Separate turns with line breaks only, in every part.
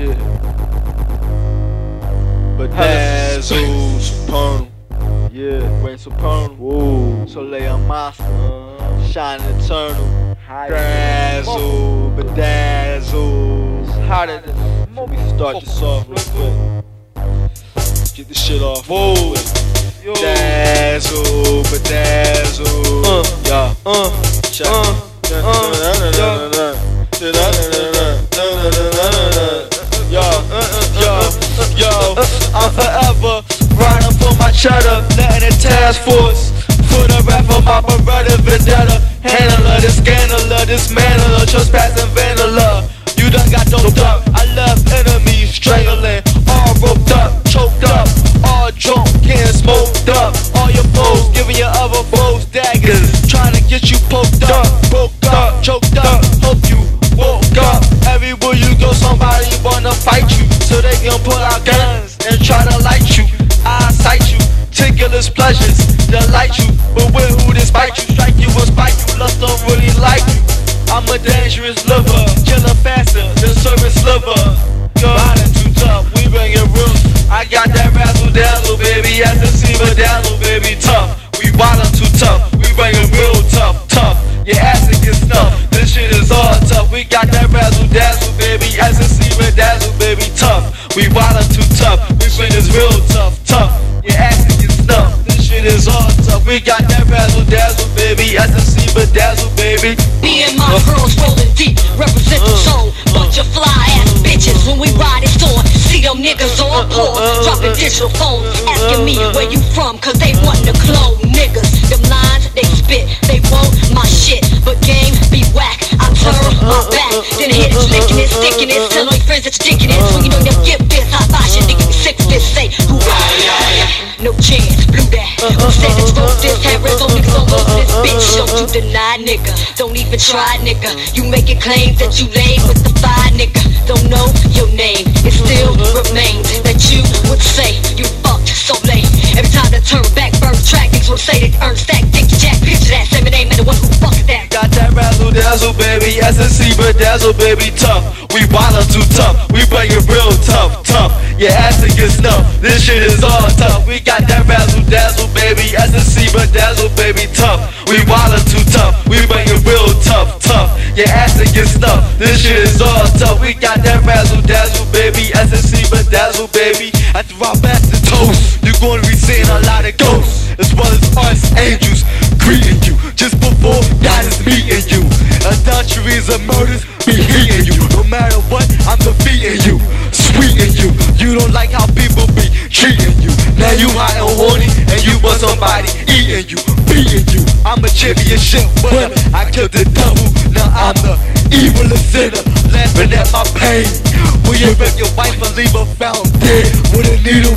Shit.
Bedazzle, supernal.
Yeah.
Rain supernal.
Whoa.
Soleil monster.
Uh,
Shine eternal. Dazzle, bedazzle.
It's hotter than
Before we start this off real quick. Get this shit off.
Whoa.
Dazzle, bedazzle.
Uh.
Yeah.
Uh.
Task force for the rap for my brother vendetta. Handler, the scanner, dismantler, trespassing like you. I'm a dangerous liver, killer faster than service liver. Riding too tough, we bring it real. I got that razzle dazzle, baby, as the see dazzle, baby, tough. We wildin' too tough, we bring it real tough, tough. Your ass to get stuffed, this shit is all tough. We got that razzle dazzle, baby, as the see dazzle, baby, tough. We wildin' too tough, we bring this real tough, tough. Your ass to get stuffed, this shit is all tough. We got that razzle dazzle, baby, as dazzle, baby.
Me and my girls rolling deep, represent the zone. Uh. Bunch of fly ass bitches when we ride it on. See them niggas on uh, uh, pause, dropping digital phones, asking me where you from, cause they want to clone niggas. Them lines they spit, they want my shit, but Who said this, wrote this, had all over this bitch. Don't you deny, nigga. Don't even try, nigga. You making claims that you lame with the fire, nigga. Don't know your name. It still remains that you would say you fucked so late. Every time I turn back, burn track, niggas will say they earn stack, dick, jack, picture that, say my name and the one who fucked that.
Got that razzle dazzle, baby. SNC bedazzle, baby. Tough. We wildin' too tough. We bring Your ass get snuffed. This shit is all tough. We got that razzle dazzle, baby. SNC dazzle, baby. Tough. We wildin' too tough. We bring it real tough, tough. Your ass get snuffed. This shit is all tough. We got that razzle dazzle, baby. SNC dazzle, baby. After I pass the toast, you're gonna be seeing a lot of ghosts, as well as us angels greeting you just before God is meeting you. Adulteries and murders you. Hot and horny, and you want somebody eating you, beating you. I'm a championship winner. I killed the devil. Now I'm the evil sinner, laughing at my pain. Will you rape your wife and leave her found dead with a needle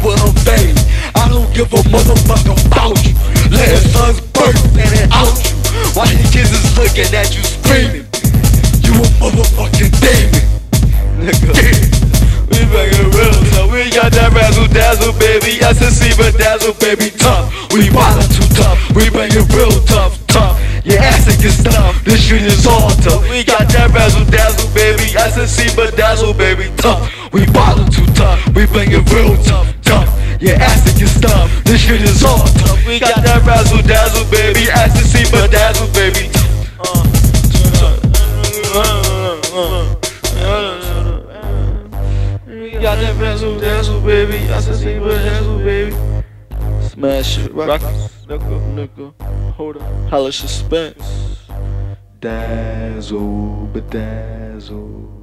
dazzle, baby. SNC bedazzle, baby. Tough. We wildin' too tough. We bring it real tough, tough. Your ass ain't get stuffed. This shit is all tough. We got that razzle dazzle, baby. SNC bedazzle, baby. Tough. We wildin' too tough. We bring it real tough, tough. Your ass ain't get stuffed. This shit is all tough. We got that razzle dazzle, baby. SNC bedazzle, baby. Got that razzle dazzle, baby. SNC bedazzle, baby. Smash it, rock, nigga, nigga. Hold up, hella suspense. Dazzle, bedazzle.